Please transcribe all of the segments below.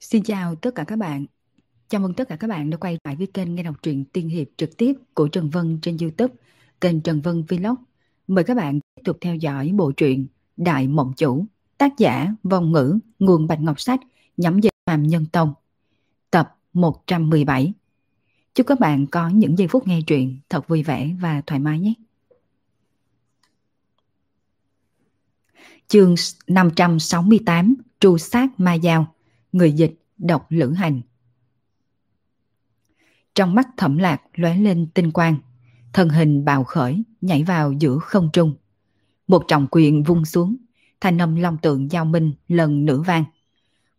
Xin chào tất cả các bạn. Chào mừng tất cả các bạn đã quay lại với kênh nghe đọc truyện tiên hiệp trực tiếp của Trần Vân trên YouTube, kênh Trần Vân Vlog. Mời các bạn tiếp tục theo dõi bộ truyện Đại Mộng Chủ, tác giả Vong Ngữ, nguồn Bạch Ngọc Sách, nhắm dịch Phạm Nhân Tông. Tập 117 Chúc các bạn có những giây phút nghe truyện thật vui vẻ và thoải mái nhé. Chương 568 Tru sát ma giao Người dịch đọc lữ hành. Trong mắt thẩm lạc lóe lên tinh quang, Thân hình bào khởi nhảy vào giữa không trung. Một trọng quyền vung xuống, Thanh âm long tượng giao minh lần nửa vang.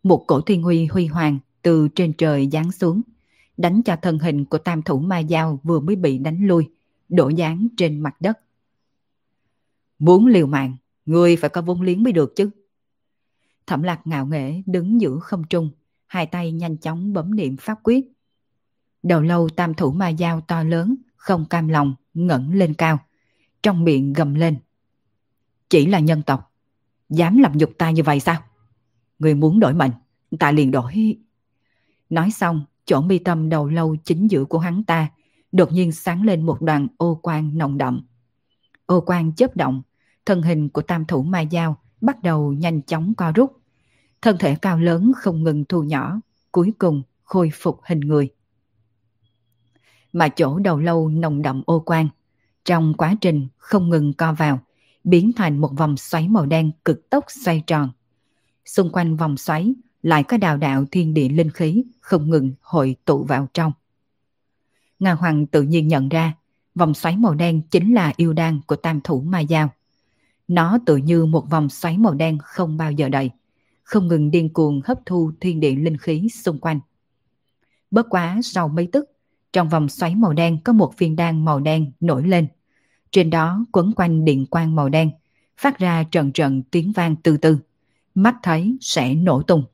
Một cổ thiên huy huy hoàng từ trên trời giáng xuống, Đánh cho thân hình của tam thủ ma giao vừa mới bị đánh lui, Đổ dáng trên mặt đất. Muốn liều mạng, Người phải có vốn liếng mới được chứ. Thẩm lạc ngạo nghễ đứng giữa không trung, hai tay nhanh chóng bấm niệm pháp quyết. Đầu lâu tam thủ ma dao to lớn, không cam lòng, ngẩng lên cao. Trong miệng gầm lên. Chỉ là nhân tộc. Dám làm nhục ta như vậy sao? Người muốn đổi mệnh, ta liền đổi. Nói xong, chỗ mi tâm đầu lâu chính giữa của hắn ta đột nhiên sáng lên một đoàn ô quang nồng đậm. Ô quang chớp động, thân hình của tam thủ ma dao bắt đầu nhanh chóng co rút. Thân thể cao lớn không ngừng thu nhỏ, cuối cùng khôi phục hình người. Mà chỗ đầu lâu nồng đậm ô quang, trong quá trình không ngừng co vào, biến thành một vòng xoáy màu đen cực tốc xoay tròn. Xung quanh vòng xoáy lại có đào đạo thiên địa linh khí không ngừng hội tụ vào trong. Nga Hoàng tự nhiên nhận ra vòng xoáy màu đen chính là yêu đan của tam thủ ma giao. Nó tự như một vòng xoáy màu đen không bao giờ đầy, không ngừng điên cuồng hấp thu thiên địa linh khí xung quanh. Bất quá sau mấy tức, trong vòng xoáy màu đen có một viên đan màu đen nổi lên. Trên đó quấn quanh điện quang màu đen, phát ra trận trận tiếng vang từ từ. Mắt thấy sẽ nổ tung.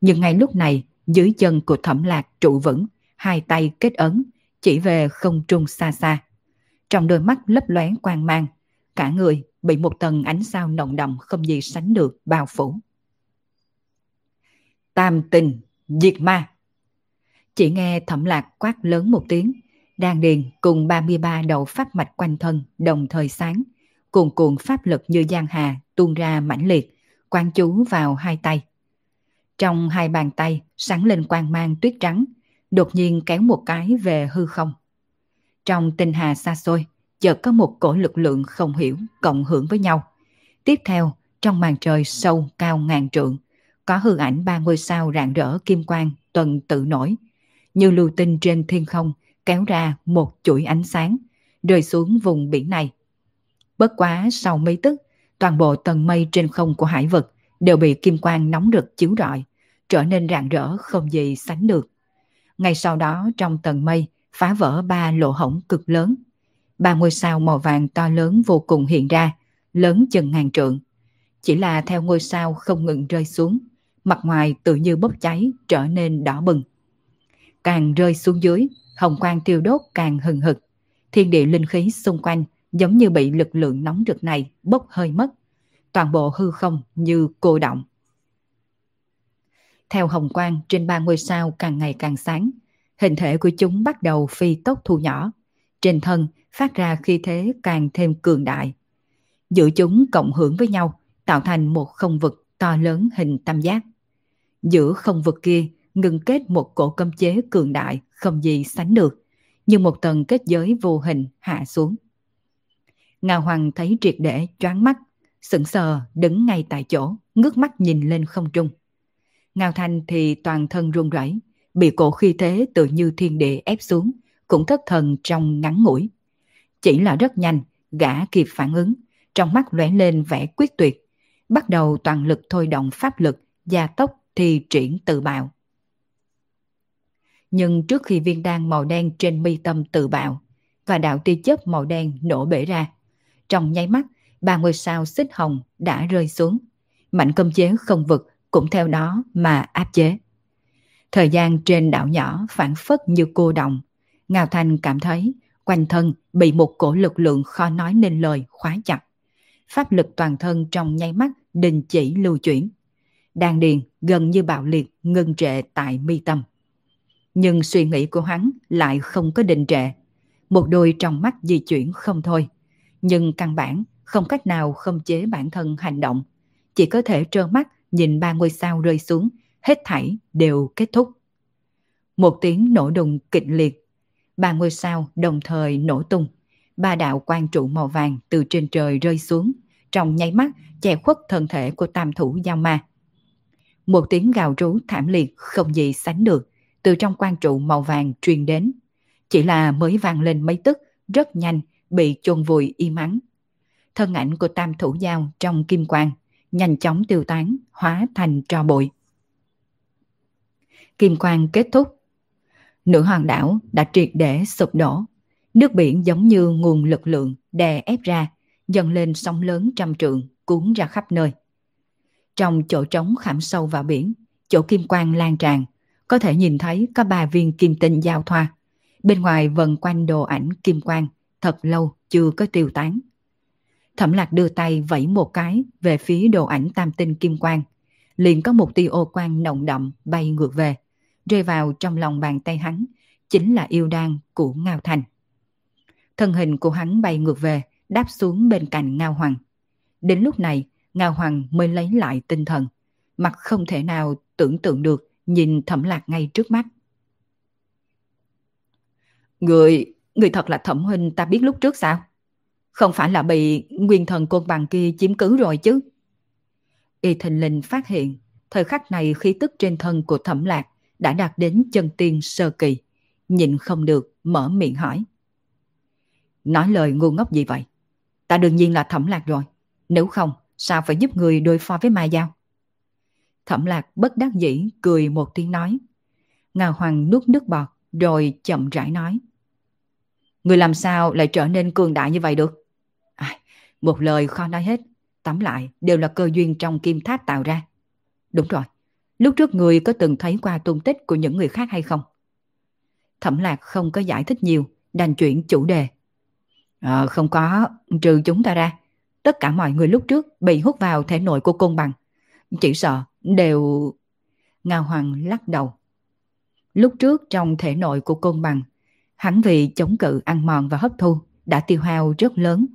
Nhưng ngay lúc này, dưới chân của thẩm lạc trụ vững, hai tay kết ấn, chỉ về không trung xa xa. Trong đôi mắt lấp lóe quang mang, cả người bị một tầng ánh sao nồng đậm không gì sánh được bao phủ. Tam tình, diệt ma. Chỉ nghe thẩm lạc quát lớn một tiếng, đan điền cùng 33 đầu pháp mạch quanh thân đồng thời sáng, cuồn cuộn pháp lực như giang hà tuôn ra mãnh liệt, quan chú vào hai tay. Trong hai bàn tay sáng lên quang mang tuyết trắng, đột nhiên kéo một cái về hư không. Trong tinh hà xa xôi, chợt có một cổ lực lượng không hiểu cộng hưởng với nhau. Tiếp theo, trong màn trời sâu cao ngàn trượng, có hư ảnh ba ngôi sao rạng rỡ kim quang tuần tự nổi, như lưu tinh trên thiên không kéo ra một chuỗi ánh sáng, rơi xuống vùng biển này. Bất quá sau mấy tức, toàn bộ tầng mây trên không của hải vực đều bị kim quang nóng rực chiếu rọi, trở nên rạng rỡ không gì sánh được. Ngay sau đó trong tầng mây phá vỡ ba lỗ hổng cực lớn. Ba ngôi sao màu vàng to lớn vô cùng hiện ra, lớn chừng ngàn trượng. Chỉ là theo ngôi sao không ngừng rơi xuống, mặt ngoài tự như bốc cháy trở nên đỏ bừng. Càng rơi xuống dưới, hồng quang tiêu đốt càng hừng hực. Thiên địa linh khí xung quanh giống như bị lực lượng nóng rực này bốc hơi mất. Toàn bộ hư không như cô động. Theo hồng quang trên ba ngôi sao càng ngày càng sáng, hình thể của chúng bắt đầu phi tốc thu nhỏ. Trên thân phát ra khi thế càng thêm cường đại. Giữa chúng cộng hưởng với nhau, tạo thành một không vực to lớn hình tam giác. Giữa không vực kia ngừng kết một cổ cấm chế cường đại không gì sánh được, như một tầng kết giới vô hình hạ xuống. Ngao Hoàng thấy triệt để choáng mắt, sững sờ đứng ngay tại chỗ, ngước mắt nhìn lên không trung. Ngao Thanh thì toàn thân run rẩy, bị cổ khi thế tự như thiên địa ép xuống, cũng thất thần trong ngắn ngủi. Chỉ là rất nhanh, gã kịp phản ứng, trong mắt lóe lên vẻ quyết tuyệt, bắt đầu toàn lực thôi động pháp lực, gia tốc thì triển tự bạo. Nhưng trước khi viên đan màu đen trên mi tâm tự bạo và đạo tia chớp màu đen nổ bể ra, trong nháy mắt, ba ngôi sao xích hồng đã rơi xuống. Mạnh công chế không vực cũng theo đó mà áp chế. Thời gian trên đảo nhỏ phản phất như cô động. ngào Thanh cảm thấy quanh thân bị một cổ lực lượng khó nói nên lời khóa chặt. Pháp lực toàn thân trong nháy mắt đình chỉ lưu chuyển đan điền gần như bạo liệt ngưng trệ tại mi tâm. Nhưng suy nghĩ của hắn lại không có định trệ. Một đôi trong mắt di chuyển không thôi. Nhưng căn bản không cách nào không chế bản thân hành động. Chỉ có thể trơ mắt nhìn ba ngôi sao rơi xuống, hết thảy đều kết thúc. Một tiếng nổ đùng kịch liệt. Ba ngôi sao đồng thời nổ tung. Ba đạo quan trụ màu vàng từ trên trời rơi xuống, trong nháy mắt che khuất thân thể của tam thủ giao ma. Một tiếng gào rú thảm liệt không gì sánh được, từ trong quan trụ màu vàng truyền đến. Chỉ là mới vang lên mấy tức, rất nhanh, bị chôn vùi y mắng. Thân ảnh của tam thủ giao trong kim quang, nhanh chóng tiêu tán, hóa thành tro bụi. Kim quang kết thúc. Nữ hoàng đảo đã triệt để sụp đổ. Nước biển giống như nguồn lực lượng đè ép ra, dần lên sóng lớn trăm trượng, cuốn ra khắp nơi. Trong chỗ trống khảm sâu vào biển, chỗ kim quang lan tràn, có thể nhìn thấy có ba viên kim tinh giao thoa. Bên ngoài vần quanh đồ ảnh kim quang, thật lâu chưa có tiêu tán. Thẩm lạc đưa tay vẫy một cái về phía đồ ảnh tam tinh kim quang. Liền có một tia ô quang nồng đậm bay ngược về, rơi vào trong lòng bàn tay hắn, chính là yêu đan của Ngao Thành. Thân hình của hắn bay ngược về, đáp xuống bên cạnh Ngao Hoàng. Đến lúc này, Ngao Hoàng mới lấy lại tinh thần, mặt không thể nào tưởng tượng được nhìn thẩm lạc ngay trước mắt. Người, người thật là thẩm huynh ta biết lúc trước sao? Không phải là bị nguyên thần côn bằng kia chiếm cứ rồi chứ? Y thình linh phát hiện, thời khắc này khí tức trên thân của thẩm lạc đã đạt đến chân tiên sơ kỳ. Nhịn không được, mở miệng hỏi. Nói lời ngu ngốc gì vậy? Ta đương nhiên là thẩm lạc rồi. Nếu không, sao phải giúp người đối phó với ma giao? Thẩm lạc bất đắc dĩ cười một tiếng nói. Ngà Hoàng nuốt nước bọt rồi chậm rãi nói. Người làm sao lại trở nên cường đại như vậy được? À, một lời khó nói hết. Tóm lại đều là cơ duyên trong kim tháp tạo ra. Đúng rồi. Lúc trước người có từng thấy qua tung tích của những người khác hay không? Thẩm lạc không có giải thích nhiều, đành chuyển chủ đề. À, không có, trừ chúng ta ra. Tất cả mọi người lúc trước bị hút vào thể nội của côn bằng. Chỉ sợ đều... Ngao Hoàng lắc đầu. Lúc trước trong thể nội của côn bằng, hắn vì chống cự ăn mòn và hấp thu đã tiêu hao rất lớn.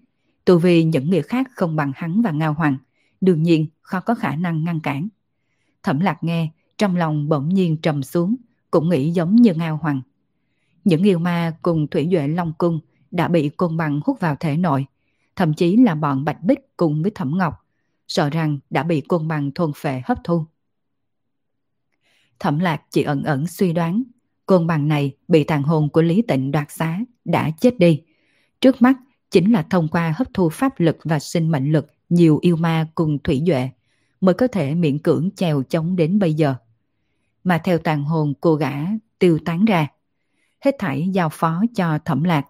Tù vì những người khác không bằng hắn và Ngao Hoàng, đương nhiên khó có khả năng ngăn cản. Thẩm lạc nghe, trong lòng bỗng nhiên trầm xuống, cũng nghĩ giống như Ngao Hoàng. Những yêu ma cùng Thủy Duệ Long Cung đã bị côn bằng hút vào thể nội, thậm chí là bọn Bạch Bích cùng với Thẩm Ngọc, sợ rằng đã bị côn bằng thôn phệ hấp thu. Thẩm lạc chỉ ẩn ẩn suy đoán, côn bằng này bị tàn hồn của Lý Tịnh đoạt xá, đã chết đi. Trước mắt chính là thông qua hấp thu pháp lực và sinh mệnh lực nhiều yêu ma cùng thủy duệ mới có thể miễn cưỡng chèo chống đến bây giờ. Mà theo tàn hồn cô gã tiêu tán ra, hết thảy giao phó cho thẩm lạc.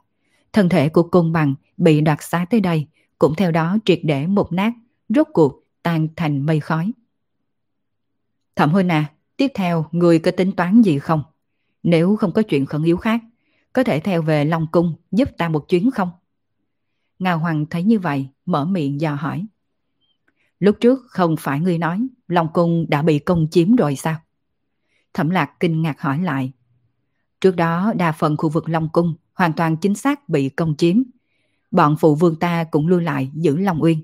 Thân thể của côn bằng bị đoạt xá tới đây, cũng theo đó triệt để một nát, rốt cuộc tan thành mây khói. Thẩm huynh à, tiếp theo người có tính toán gì không? Nếu không có chuyện khẩn yếu khác, có thể theo về Long Cung giúp ta một chuyến không? Ngà Hoàng thấy như vậy, mở miệng dò hỏi. Lúc trước không phải ngươi nói Long Cung đã bị công chiếm rồi sao? Thẩm Lạc kinh ngạc hỏi lại. Trước đó đa phần khu vực Long Cung hoàn toàn chính xác bị công chiếm. Bọn phụ vương ta cũng lưu lại giữ Long Uyên.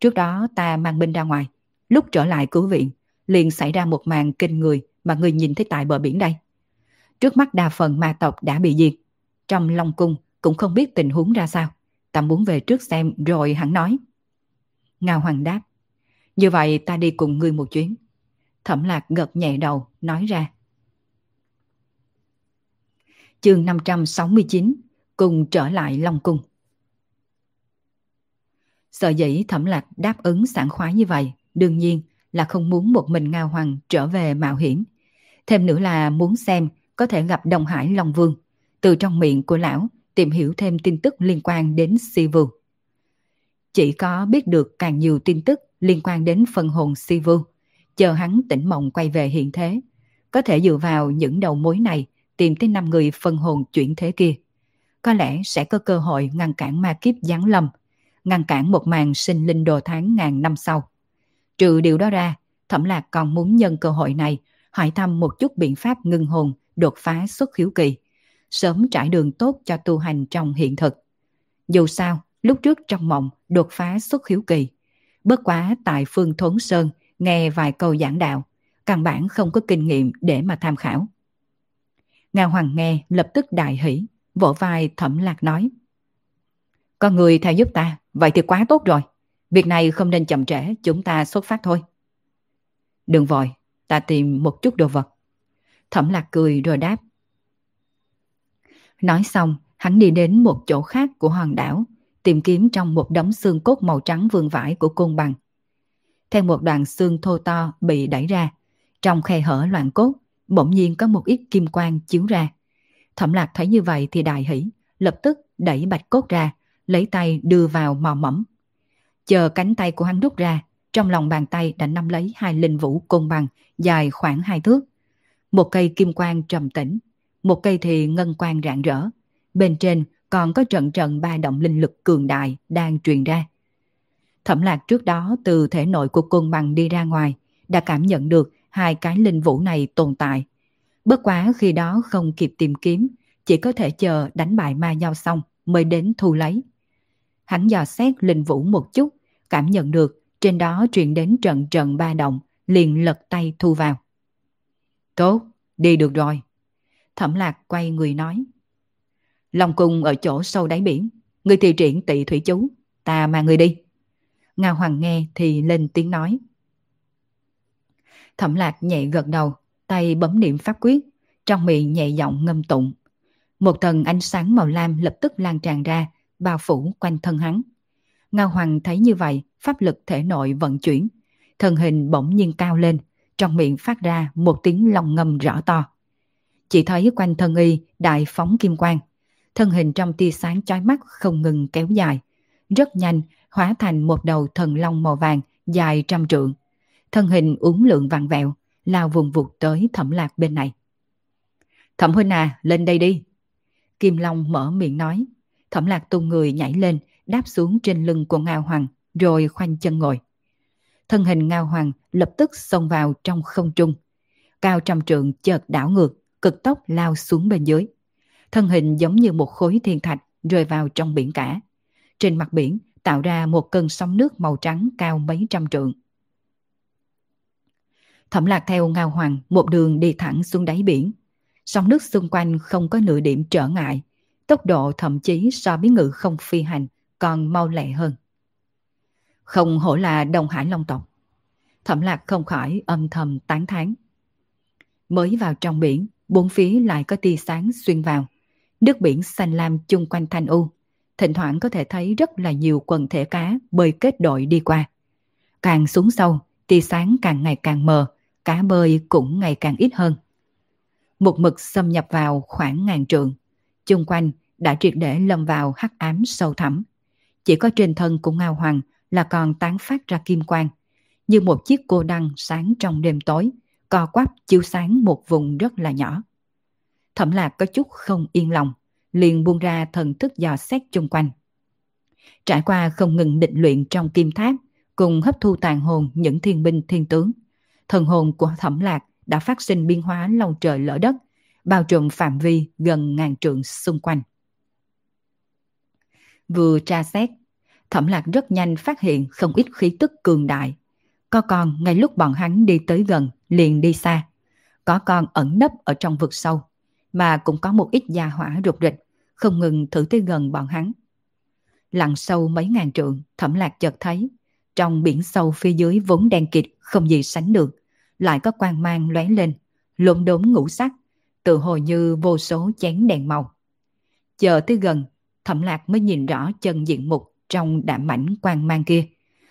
Trước đó ta mang binh ra ngoài. Lúc trở lại cứu viện, liền xảy ra một màn kinh người mà người nhìn thấy tại bờ biển đây. Trước mắt đa phần ma tộc đã bị diệt. Trong Long Cung cũng không biết tình huống ra sao. Ta muốn về trước xem rồi hắn nói. Ngao Hoàng đáp. Như vậy ta đi cùng ngươi một chuyến. Thẩm lạc gật nhẹ đầu, nói ra. Chương 569 Cùng trở lại Long Cung Sợ dĩ thẩm lạc đáp ứng sảng khoái như vậy, đương nhiên là không muốn một mình Ngao Hoàng trở về mạo hiểm. Thêm nữa là muốn xem có thể gặp Đồng Hải Long Vương, từ trong miệng của lão tìm hiểu thêm tin tức liên quan đến Sivu. Chỉ có biết được càng nhiều tin tức liên quan đến phần hồn Sivu, chờ hắn tỉnh mộng quay về hiện thế, có thể dựa vào những đầu mối này tìm tới năm người phần hồn chuyển thế kia. Có lẽ sẽ có cơ hội ngăn cản ma kiếp giáng lâm, ngăn cản một màn sinh linh đồ tháng ngàn năm sau. Trừ điều đó ra, Thẩm Lạc còn muốn nhân cơ hội này hỏi thăm một chút biện pháp ngưng hồn đột phá xuất khiếu kỳ, sớm trải đường tốt cho tu hành trong hiện thực. Dù sao, lúc trước trong mộng đột phá xuất khiếu kỳ, bất quá tại phương Thốn Sơn nghe vài câu giảng đạo, căn bản không có kinh nghiệm để mà tham khảo. Ngao Hoàng nghe lập tức đại hỷ, vỗ vai thẩm lạc nói. Có người theo giúp ta, vậy thì quá tốt rồi. Việc này không nên chậm trễ, chúng ta xuất phát thôi. Đừng vội, ta tìm một chút đồ vật. Thẩm lạc cười rồi đáp. Nói xong, hắn đi đến một chỗ khác của hòn đảo, tìm kiếm trong một đống xương cốt màu trắng vương vãi của côn bằng. Theo một đoạn xương thô to bị đẩy ra, trong khe hở loạn cốt, bỗng nhiên có một ít kim quang chiếu ra. Thẩm lạc thấy như vậy thì đại hỉ lập tức đẩy bạch cốt ra, lấy tay đưa vào mò mẫm. Chờ cánh tay của hắn rút ra, trong lòng bàn tay đã nắm lấy hai linh vũ côn bằng dài khoảng hai thước. Một cây kim quang trầm tĩnh, một cây thì ngân quang rạng rỡ. Bên trên còn có trận trận ba động linh lực cường đại đang truyền ra. Thẩm lạc trước đó từ thể nội của côn bằng đi ra ngoài, đã cảm nhận được hai cái linh vũ này tồn tại. Bất quá khi đó không kịp tìm kiếm, chỉ có thể chờ đánh bại ma nhau xong mới đến thu lấy. Hắn dò xét linh vũ một chút, cảm nhận được trên đó truyền đến trận trận ba động, liền lật tay thu vào. Tốt, đi được rồi. Thẩm lạc quay người nói. Long cung ở chỗ sâu đáy biển, người thì triển tị thủy chú, ta mang người đi. Ngao Hoàng nghe thì lên tiếng nói. Thẩm lạc nhẹ gật đầu, tay bấm niệm pháp quyết, trong miệng nhẹ giọng ngâm tụng. Một tầng ánh sáng màu lam lập tức lan tràn ra, bao phủ quanh thân hắn. Ngao Hoàng thấy như vậy, pháp lực thể nội vận chuyển. Thân hình bỗng nhiên cao lên, trong miệng phát ra một tiếng lòng ngâm rõ to. Chỉ thấy quanh thân y đại phóng kim quang. Thân hình trong tia sáng chói mắt không ngừng kéo dài. Rất nhanh, hóa thành một đầu thần long màu vàng dài trăm trượng. Thân hình uốn lượn vặn vẹo, lao vùng vụt tới thẩm lạc bên này. Thẩm huynh à, lên đây đi. Kim Long mở miệng nói. Thẩm lạc tung người nhảy lên, đáp xuống trên lưng của Ngao Hoàng, rồi khoanh chân ngồi. Thân hình Ngao Hoàng lập tức xông vào trong không trung. Cao trăm trượng chợt đảo ngược, cực tốc lao xuống bên dưới. Thân hình giống như một khối thiên thạch rơi vào trong biển cả. Trên mặt biển tạo ra một cơn sóng nước màu trắng cao mấy trăm trượng. Thẩm lạc theo Ngao Hoàng một đường đi thẳng xuống đáy biển. Sóng nước xung quanh không có nửa điểm trở ngại. Tốc độ thậm chí so với ngự không phi hành còn mau lẹ hơn. Không hổ là Đông Hải Long tộc. Thẩm lạc không khỏi âm thầm tán thán. Mới vào trong biển, bốn phía lại có tia sáng xuyên vào. Nước biển xanh lam chung quanh thanh u. Thỉnh thoảng có thể thấy rất là nhiều quần thể cá bơi kết đội đi qua. Càng xuống sâu, tia sáng càng ngày càng mờ, cá bơi cũng ngày càng ít hơn. Một mực xâm nhập vào khoảng ngàn trượng, chung quanh đã triệt để lâm vào hắc ám sâu thẳm. Chỉ có trên thân của Ngao Hoàng là còn tán phát ra kim quang, như một chiếc cô đăng sáng trong đêm tối, co quắp chiếu sáng một vùng rất là nhỏ. Thẩm lạc có chút không yên lòng, liền buông ra thần thức dò xét chung quanh. Trải qua không ngừng định luyện trong kim tháp, cùng hấp thu tàn hồn những thiên binh thiên tướng, thần hồn của thẩm lạc đã phát sinh biên hóa lòng trời lỡ đất, bao trùm phạm vi gần ngàn trượng xung quanh. Vừa tra xét, thẩm lạc rất nhanh phát hiện không ít khí tức cường đại. Có con ngay lúc bọn hắn đi tới gần, liền đi xa. Có con ẩn nấp ở trong vực sâu, mà cũng có một ít gia hỏa rụt rịch, không ngừng thử tới gần bọn hắn. Lặn sâu mấy ngàn trượng, thẩm lạc chợt thấy, trong biển sâu phía dưới vốn đen kịt không gì sánh được, lại có quang mang lóe lên, lộn đốm ngũ sắc, tự hồ như vô số chén đèn màu. Chờ tới gần, thẩm lạc mới nhìn rõ chân diện mục trong đạm mảnh quang mang kia,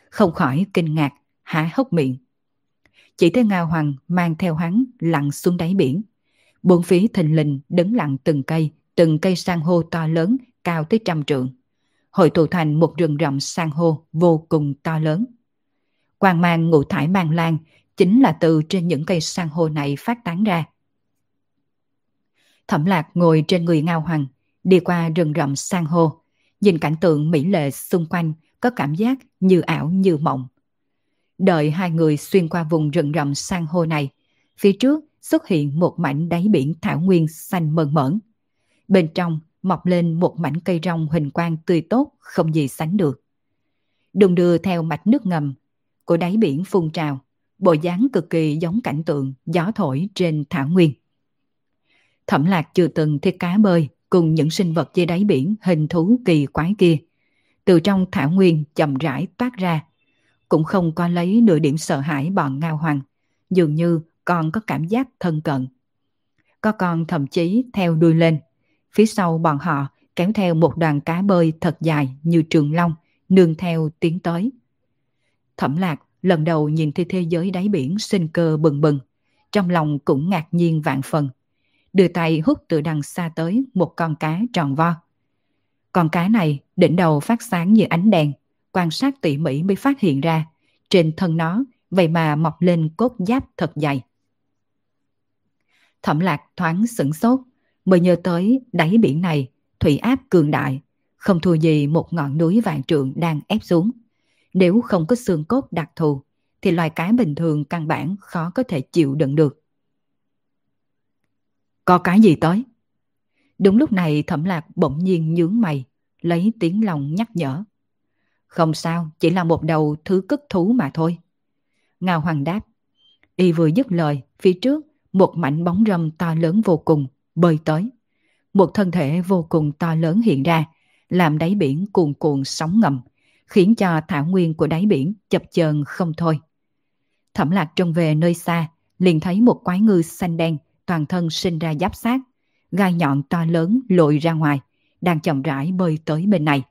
không khỏi kinh ngạc, há hốc miệng. Chỉ thấy Ngao Hoàng mang theo hắn lặn xuống đáy biển. Bốn phía thình lình đứng lặng từng cây, từng cây san hô to lớn cao tới trăm trượng. Hội tụ thành một rừng rậm san hô vô cùng to lớn. Quang mang ngũ thải mang lan chính là từ trên những cây san hô này phát tán ra. Thẩm lạc ngồi trên người Ngao Hoàng, đi qua rừng rậm san hô, nhìn cảnh tượng mỹ lệ xung quanh có cảm giác như ảo như mộng. Đợi hai người xuyên qua vùng rừng rậm san hô này, phía trước xuất hiện một mảnh đáy biển thảo nguyên xanh mơn mởn. Bên trong mọc lên một mảnh cây rong hình quang tươi tốt không gì sánh được. Đùng đưa theo mạch nước ngầm của đáy biển phun trào, bộ dáng cực kỳ giống cảnh tượng gió thổi trên thảo nguyên. Thẩm lạc chưa từng thấy cá bơi cùng những sinh vật dưới đáy biển hình thú kỳ quái kia. Từ trong thảo nguyên chậm rãi toát ra, cũng không có lấy nửa điểm sợ hãi bọn ngao hoàng, dường như còn có cảm giác thân cận. Có con thậm chí theo đuôi lên, phía sau bọn họ kéo theo một đoàn cá bơi thật dài như trường long, nương theo tiến tới. Thẩm lạc lần đầu nhìn thấy thế giới đáy biển sinh cơ bừng bừng, trong lòng cũng ngạc nhiên vạn phần. Đưa tay hút từ đằng xa tới một con cá tròn vo. Con cá này đỉnh đầu phát sáng như ánh đèn, quan sát tỉ mỉ mới phát hiện ra, trên thân nó vậy mà mọc lên cốt giáp thật dày. Thẩm lạc thoáng sửng sốt, mới nhớ tới đáy biển này, thủy áp cường đại, không thua gì một ngọn núi vạn trượng đang ép xuống. Nếu không có xương cốt đặc thù, thì loài cá bình thường căn bản khó có thể chịu đựng được. Có cái gì tới? Đúng lúc này thẩm lạc bỗng nhiên nhướng mày, lấy tiếng lòng nhắc nhở. Không sao, chỉ là một đầu thứ cất thú mà thôi. Ngao Hoàng đáp. Y vừa dứt lời, phía trước, một mảnh bóng râm to lớn vô cùng, bơi tới. Một thân thể vô cùng to lớn hiện ra, làm đáy biển cuồn cuộn sóng ngầm, khiến cho thảo nguyên của đáy biển chập chờn không thôi. Thẩm lạc trông về nơi xa, liền thấy một quái ngư xanh đen, toàn thân sinh ra giáp sát, gai nhọn to lớn lội ra ngoài, đang chậm rãi bơi tới bên này.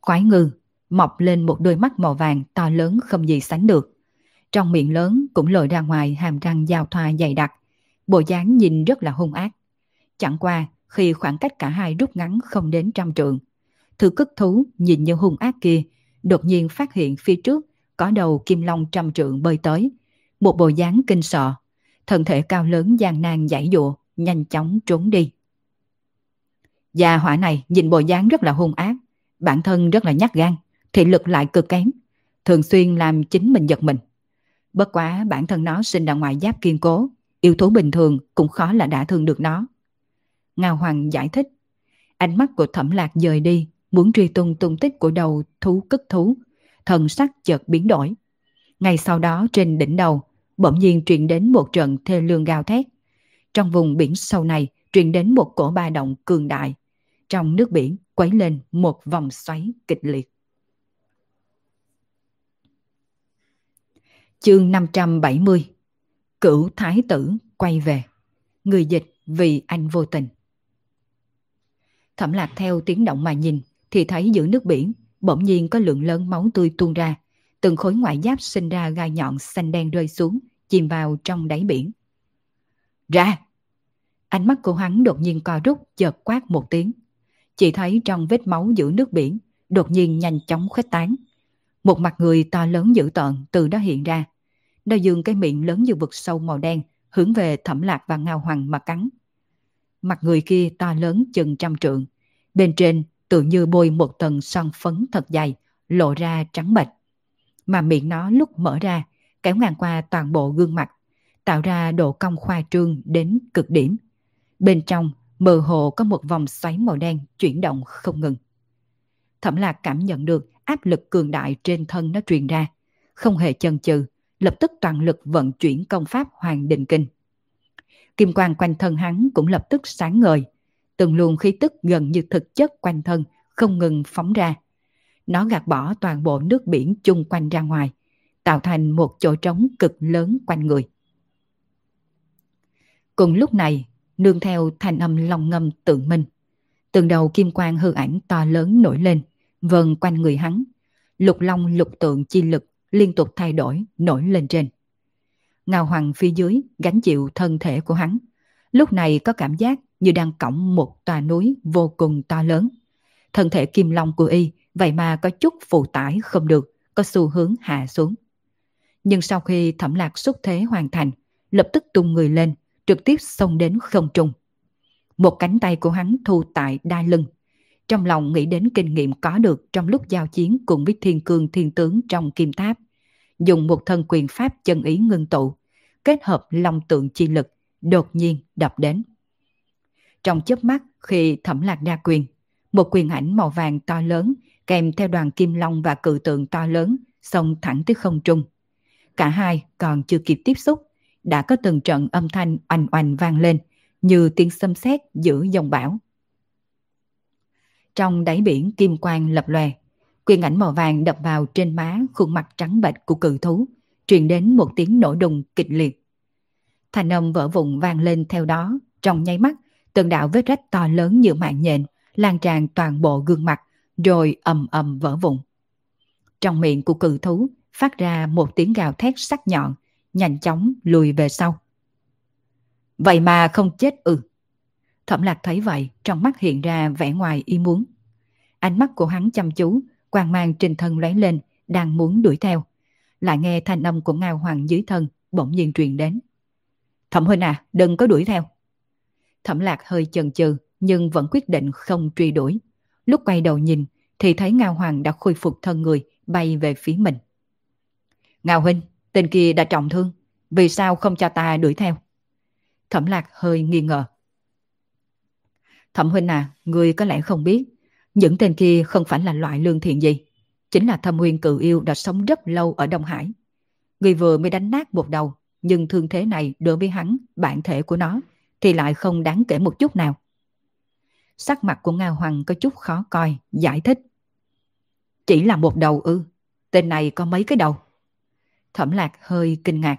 Quái ngư mọc lên một đôi mắt màu vàng to lớn không gì sánh được. Trong miệng lớn cũng lồi ra ngoài hàm răng giao thoa dày đặc, bộ dáng nhìn rất là hung ác. Chẳng qua khi khoảng cách cả hai rút ngắn không đến trăm trượng, thứ cất thú nhìn như hung ác kia đột nhiên phát hiện phía trước có đầu kim long trăm trượng bơi tới, một bộ dáng kinh sợ, thân thể cao lớn gian nan giải dụa, nhanh chóng trốn đi. già hỏa này nhìn bộ dáng rất là hung ác, bản thân rất là nhát gan, thị lực lại cực kém, thường xuyên làm chính mình giật mình. Bất quá bản thân nó sinh ra ngoài giáp kiên cố, yêu thú bình thường cũng khó là đã thương được nó. Ngao Hoàng giải thích, ánh mắt của thẩm lạc dời đi, muốn truy tung tung tích của đầu thú cất thú, thần sắc chợt biến đổi. Ngay sau đó trên đỉnh đầu, bỗng nhiên truyền đến một trận thê lương gào thét. Trong vùng biển sâu này truyền đến một cổ ba động cường đại. Trong nước biển quấy lên một vòng xoáy kịch liệt. Chương 570 Cửu Thái tử quay về Người dịch vì anh vô tình Thẩm lạc theo tiếng động mà nhìn, thì thấy giữa nước biển, bỗng nhiên có lượng lớn máu tươi tuôn ra từng khối ngoại giáp sinh ra gai nhọn xanh đen rơi xuống, chìm vào trong đáy biển. Ra! Ánh mắt của hắn đột nhiên co rút, chợt quát một tiếng. Chỉ thấy trong vết máu giữa nước biển, đột nhiên nhanh chóng khuếch tán. Một mặt người to lớn dữ tợn từ đó hiện ra. Nó dương cái miệng lớn như vực sâu màu đen hướng về thẩm lạc và ngao hoàng mà cắn. Mặt người kia to lớn chừng trăm trượng. Bên trên tự như bôi một tầng son phấn thật dày, lộ ra trắng bệch. Mà miệng nó lúc mở ra, kéo ngang qua toàn bộ gương mặt, tạo ra độ cong khoa trương đến cực điểm. Bên trong, mơ hồ có một vòng xoáy màu đen chuyển động không ngừng. Thẩm lạc cảm nhận được áp lực cường đại trên thân nó truyền ra, không hề chần chừ, lập tức toàn lực vận chuyển công pháp Hoàng Đình Kinh. Kim quang quanh thân hắn cũng lập tức sáng ngời, từng luồng khí tức gần như thực chất quanh thân không ngừng phóng ra. Nó gạt bỏ toàn bộ nước biển chung quanh ra ngoài, tạo thành một chỗ trống cực lớn quanh người. Cùng lúc này, nương theo thanh âm long ngâm tự minh, từng đầu kim quang hư ảnh to lớn nổi lên, vần quanh người hắn. Lục long lục tượng chi lực liên tục thay đổi, nổi lên trên. Ngao hoàng phía dưới gánh chịu thân thể của hắn. Lúc này có cảm giác như đang cõng một tòa núi vô cùng to lớn. Thân thể kim long của y vậy mà có chút phụ tải không được, có xu hướng hạ xuống. Nhưng sau khi thẩm lạc xúc thế hoàn thành, lập tức tung người lên, trực tiếp xông đến không trung. Một cánh tay của hắn thu tại đai lưng, trong lòng nghĩ đến kinh nghiệm có được trong lúc giao chiến cùng với thiên cương thiên tướng trong kim tháp. Dùng một thân quyền pháp chân ý ngưng tụ, kết hợp long tượng chi lực, đột nhiên đập đến. Trong chớp mắt khi thẩm lạc ra quyền, một quyền ảnh màu vàng to lớn kèm theo đoàn kim long và cự tượng to lớn xông thẳng tới không trung. Cả hai còn chưa kịp tiếp xúc, đã có từng trận âm thanh oanh oanh vang lên, như tiếng xâm xét giữa dòng bão. Trong đáy biển kim quang lập lòe, quyền ảnh màu vàng đập vào trên má khuôn mặt trắng bệch của cự thú, truyền đến một tiếng nổ đùng kịch liệt. Thành âm vỡ vụn vang lên theo đó, trong nháy mắt, từng đạo vết rách to lớn như mạng nhện, lan tràn toàn bộ gương mặt, rồi ầm ầm vỡ vụn. Trong miệng của cự thú phát ra một tiếng gào thét sắc nhọn, nhanh chóng lùi về sau. Vậy mà không chết ư. Thẩm lạc thấy vậy, trong mắt hiện ra vẻ ngoài ý muốn. Ánh mắt của hắn chăm chú, quang mang trên thân lóe lên, đang muốn đuổi theo. Lại nghe thanh âm của Ngao Hoàng dưới thân bỗng nhiên truyền đến. Thẩm huynh à, đừng có đuổi theo. Thẩm lạc hơi chần chừ, nhưng vẫn quyết định không truy đuổi. Lúc quay đầu nhìn, thì thấy Ngao Hoàng đã khôi phục thân người, bay về phía mình. Ngao huynh, tên kia đã trọng thương, vì sao không cho ta đuổi theo? Thẩm lạc hơi nghi ngờ. Thẩm huynh à, người có lẽ không biết, những tên kia không phải là loại lương thiện gì. Chính là thâm Huyên cự yêu đã sống rất lâu ở Đông Hải. Người vừa mới đánh nát một đầu, nhưng thương thế này đối với hắn, bản thể của nó, thì lại không đáng kể một chút nào. Sắc mặt của Ngao Hoàng có chút khó coi, giải thích. Chỉ là một đầu ư, tên này có mấy cái đầu? Thẩm lạc hơi kinh ngạc.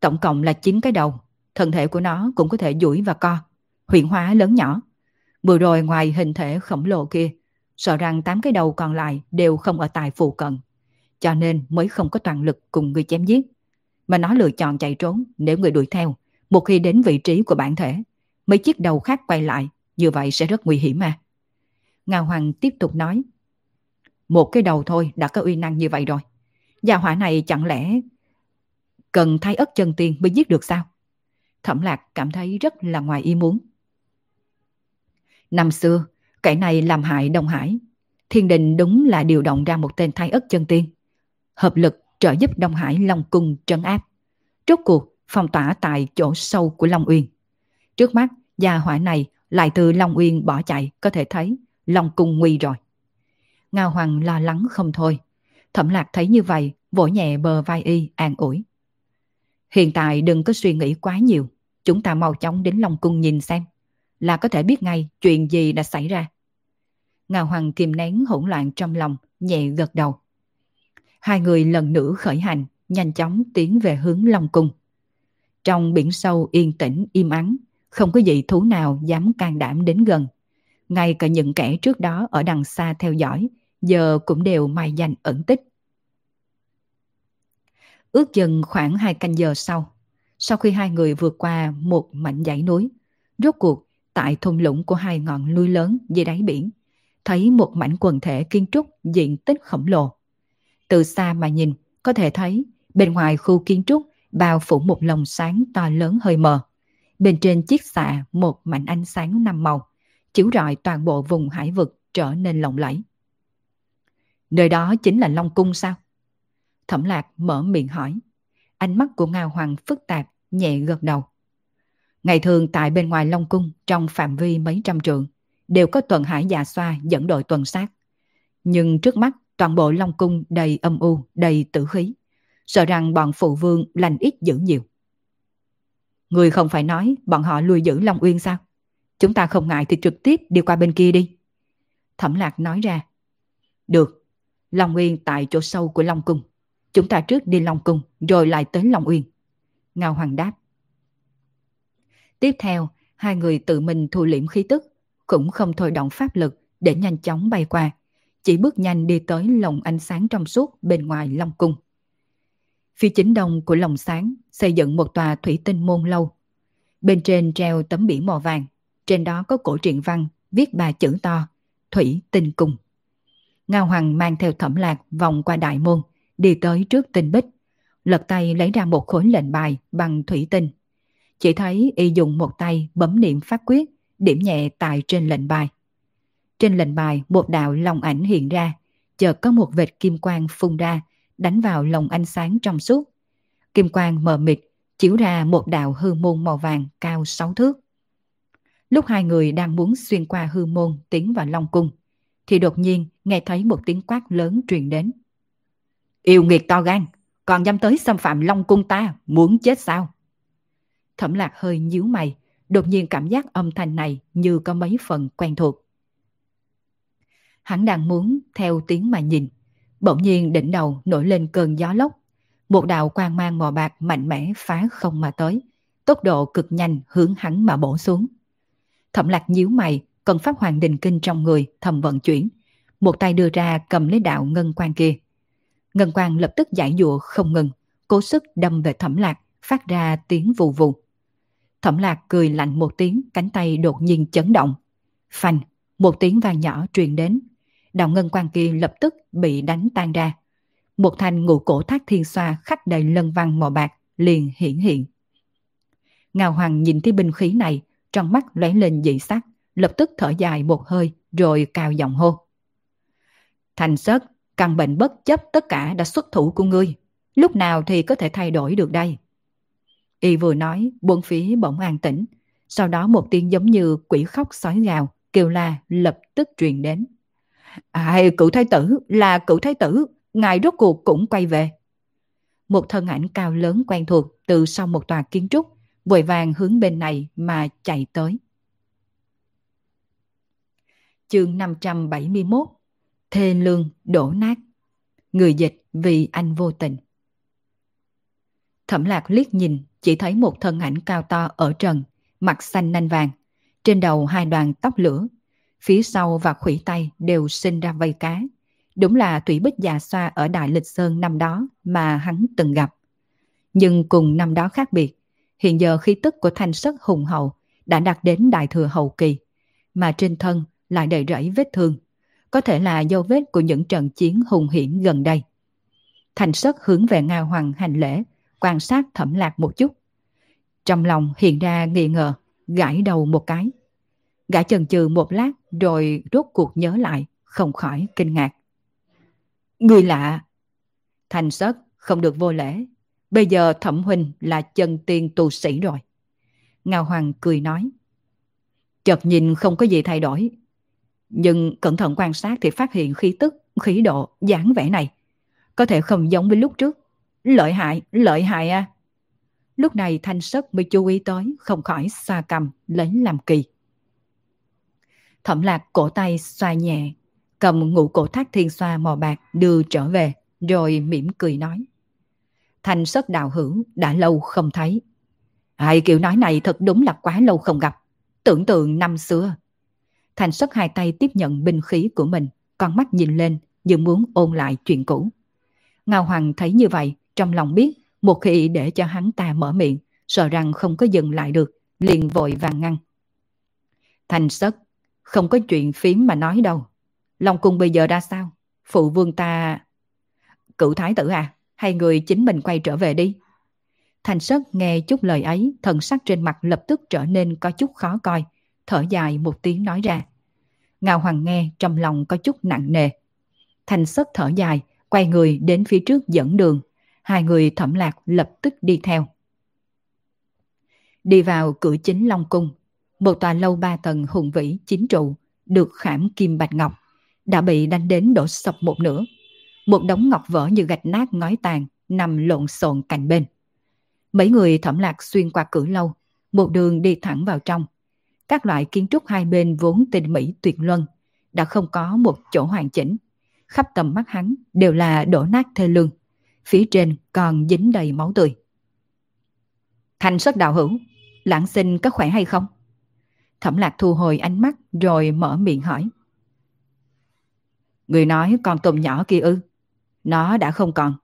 Tổng cộng là 9 cái đầu, thân thể của nó cũng có thể duỗi và co, huyện hóa lớn nhỏ. Vừa rồi ngoài hình thể khổng lồ kia, sợ rằng tám cái đầu còn lại đều không ở tại phụ cận, cho nên mới không có toàn lực cùng người chém giết. Mà nó lựa chọn chạy trốn nếu người đuổi theo, một khi đến vị trí của bản thể, mấy chiếc đầu khác quay lại, như vậy sẽ rất nguy hiểm mà. Ngao Hoàng tiếp tục nói, một cái đầu thôi đã có uy năng như vậy rồi. Gia hỏa này chẳng lẽ cần thay ất chân tiên mới giết được sao? Thẩm lạc cảm thấy rất là ngoài ý muốn. Năm xưa, kẻ này làm hại Đông Hải. Thiên đình đúng là điều động ra một tên thay ất chân tiên. Hợp lực trợ giúp Đông Hải Long Cung trấn áp. Rốt cuộc phong tỏa tại chỗ sâu của Long Uyên. Trước mắt, gia hỏa này lại từ Long Uyên bỏ chạy có thể thấy Long Cung nguy rồi. Ngao Hoàng lo lắng không thôi. Thẩm lạc thấy như vậy, vỗ nhẹ bờ vai y an ủi. Hiện tại đừng có suy nghĩ quá nhiều. Chúng ta mau chóng đến Long Cung nhìn xem. Là có thể biết ngay chuyện gì đã xảy ra. Ngao Hoàng kìm nén hỗn loạn trong lòng, nhẹ gật đầu. Hai người lần nữa khởi hành, nhanh chóng tiến về hướng Long Cung. Trong biển sâu yên tĩnh, im ắng, không có gì thú nào dám can đảm đến gần. Ngay cả những kẻ trước đó ở đằng xa theo dõi, giờ cũng đều mai danh ẩn tích. Ước chừng khoảng hai canh giờ sau, sau khi hai người vượt qua một mảnh dãy núi, rốt cuộc tại thung lũng của hai ngọn núi lớn dưới đáy biển, thấy một mảnh quần thể kiến trúc diện tích khổng lồ. Từ xa mà nhìn, có thể thấy bên ngoài khu kiến trúc bao phủ một lồng sáng to lớn hơi mờ. Bên trên chiếc xạ một mảnh ánh sáng năm màu, chiếu rọi toàn bộ vùng hải vực trở nên lộng lẫy. Nơi đó chính là Long Cung sao? Thẩm lạc mở miệng hỏi. Ánh mắt của Ngao Hoàng phức tạp, nhẹ gật đầu. Ngày thường tại bên ngoài Long Cung, trong phạm vi mấy trăm trượng, đều có tuần hải già xoa dẫn đội tuần sát. Nhưng trước mắt, toàn bộ Long Cung đầy âm u, đầy tử khí. Sợ rằng bọn phụ vương lành ít dữ nhiều. Người không phải nói bọn họ lui giữ Long Uyên sao? Chúng ta không ngại thì trực tiếp đi qua bên kia đi. Thẩm lạc nói ra. Được, Long Uyên tại chỗ sâu của Long Cung. Chúng ta trước đi Long Cung rồi lại tới Long Uyên. Ngao Hoàng đáp. Tiếp theo, hai người tự mình thu liễm khí tức, cũng không thôi động pháp lực để nhanh chóng bay qua. Chỉ bước nhanh đi tới lồng ánh sáng trong suốt bên ngoài Long Cung. Phía chính đông của lồng sáng xây dựng một tòa thủy tinh môn lâu. Bên trên treo tấm biển màu vàng, trên đó có cổ truyện văn viết ba chữ to, Thủy Tinh Cung. Ngao Hoàng mang theo thẩm lạc vòng qua đại môn, đi tới trước tinh bích, lật tay lấy ra một khối lệnh bài bằng thủy tinh. Chỉ thấy y dùng một tay bấm niệm phát quyết, điểm nhẹ tại trên lệnh bài. Trên lệnh bài một đạo long ảnh hiện ra, chợt có một vệt kim quang phun ra, đánh vào lòng ánh sáng trong suốt. Kim quang mờ mịt, chiếu ra một đạo hư môn màu vàng cao sáu thước. Lúc hai người đang muốn xuyên qua hư môn tiến vào Long Cung, thì đột nhiên nghe thấy một tiếng quát lớn truyền đến. Yêu nghiệt to gan, còn dám tới xâm phạm Long Cung ta, muốn chết sao? Thẩm lạc hơi nhíu mày, đột nhiên cảm giác âm thanh này như có mấy phần quen thuộc. Hắn đang muốn theo tiếng mà nhìn, bỗng nhiên đỉnh đầu nổi lên cơn gió lốc. Một đạo quang mang màu bạc mạnh mẽ phá không mà tới, tốc độ cực nhanh hướng hắn mà bổ xuống. Thẩm lạc nhíu mày, cần pháp hoàng đình kinh trong người thầm vận chuyển, một tay đưa ra cầm lấy đạo ngân quang kia. Ngân quang lập tức giải dụa không ngừng, cố sức đâm về thẩm lạc, phát ra tiếng vù vù. Thẩm lạc cười lạnh một tiếng, cánh tay đột nhiên chấn động. Phanh, một tiếng vang nhỏ truyền đến. Đạo ngân quan kia lập tức bị đánh tan ra. Một thanh ngũ cổ thác thiên xoa khắc đầy lân văn màu bạc liền hiển hiện. Ngao Hoàng nhìn thấy binh khí này, trong mắt lóe lên dị sắc, lập tức thở dài một hơi rồi cao giọng hô. Thành sớt, căn bệnh bất chấp tất cả đã xuất thủ của ngươi. Lúc nào thì có thể thay đổi được đây? Y vừa nói, bốn phía bỗng an tĩnh. Sau đó một tiếng giống như quỷ khóc sói gào, kêu la lập tức truyền đến. Ai, cựu thái tử, là cựu thái tử, ngài rốt cuộc cũng quay về. Một thân ảnh cao lớn quen thuộc từ sau một tòa kiến trúc, vội vàng hướng bên này mà chạy tới. Chương 571 Thê lương đổ nát Người dịch vì anh vô tình Thẩm lạc liếc nhìn chỉ thấy một thân ảnh cao to ở trần, mặt xanh nanh vàng, trên đầu hai đoàn tóc lửa, phía sau và khuỷu tay đều sinh ra vây cá. Đúng là thủy bích già xoa ở Đại Lịch Sơn năm đó mà hắn từng gặp. Nhưng cùng năm đó khác biệt, hiện giờ khí tức của thanh sất hùng hậu đã đạt đến đại thừa hậu kỳ, mà trên thân lại đầy rẫy vết thương, có thể là dấu vết của những trận chiến hùng hiểm gần đây. Thành sất hướng về Nga Hoàng hành lễ, quan sát thẩm lạc một chút. Trong lòng hiện ra nghi ngờ, gãi đầu một cái. Gã chần chừ một lát rồi rốt cuộc nhớ lại, không khỏi kinh ngạc. Người lạ! Thành sớt không được vô lễ. Bây giờ thẩm huynh là chân tiên tu sĩ rồi. Ngao Hoàng cười nói. Chợt nhìn không có gì thay đổi. Nhưng cẩn thận quan sát thì phát hiện khí tức, khí độ, dáng vẻ này. Có thể không giống với lúc trước. Lợi hại, lợi hại à. Lúc này thanh sất mới chú ý tới, không khỏi xa cầm, lấy làm kỳ. Thẩm lạc cổ tay xoa nhẹ, cầm ngũ cổ thác thiên xoa mò bạc đưa trở về, rồi mỉm cười nói. Thanh sất đạo hữu đã lâu không thấy. Hai kiểu nói này thật đúng là quá lâu không gặp. Tưởng tượng năm xưa. Thanh sất hai tay tiếp nhận binh khí của mình, con mắt nhìn lên như muốn ôn lại chuyện cũ. Ngao Hoàng thấy như vậy, trong lòng biết một khi để cho hắn ta mở miệng, sợ rằng không có dừng lại được, liền vội vàng ngăn. Thành sất, không có chuyện phím mà nói đâu. Long cung bây giờ ra sao? Phụ vương ta... Cựu thái tử à, hai người chính mình quay trở về đi. Thành sất nghe chút lời ấy, thần sắc trên mặt lập tức trở nên có chút khó coi, thở dài một tiếng nói ra. Ngao Hoàng nghe trong lòng có chút nặng nề. Thành sất thở dài, quay người đến phía trước dẫn đường, hai người thẩm lạc lập tức đi theo. Đi vào cửa chính Long Cung, một tòa lâu ba tầng hùng vĩ chính trụ, được khảm kim bạch ngọc, đã bị đánh đến đổ sập một nửa. Một đống ngọc vỡ như gạch nát ngói tàn, nằm lộn xộn cạnh bên. Mấy người thẩm lạc xuyên qua cửa lâu, một đường đi thẳng vào trong. Các loại kiến trúc hai bên vốn tinh mỹ tuyệt luân, đã không có một chỗ hoàn chỉnh. Khắp tầm mắt hắn đều là đổ nát thê lương phía trên còn dính đầy máu tươi. Thành xuất đạo hữu, lãng sinh có khỏe hay không? Thẩm lạc thu hồi ánh mắt rồi mở miệng hỏi. Người nói con tôm nhỏ kia ư? Nó đã không còn.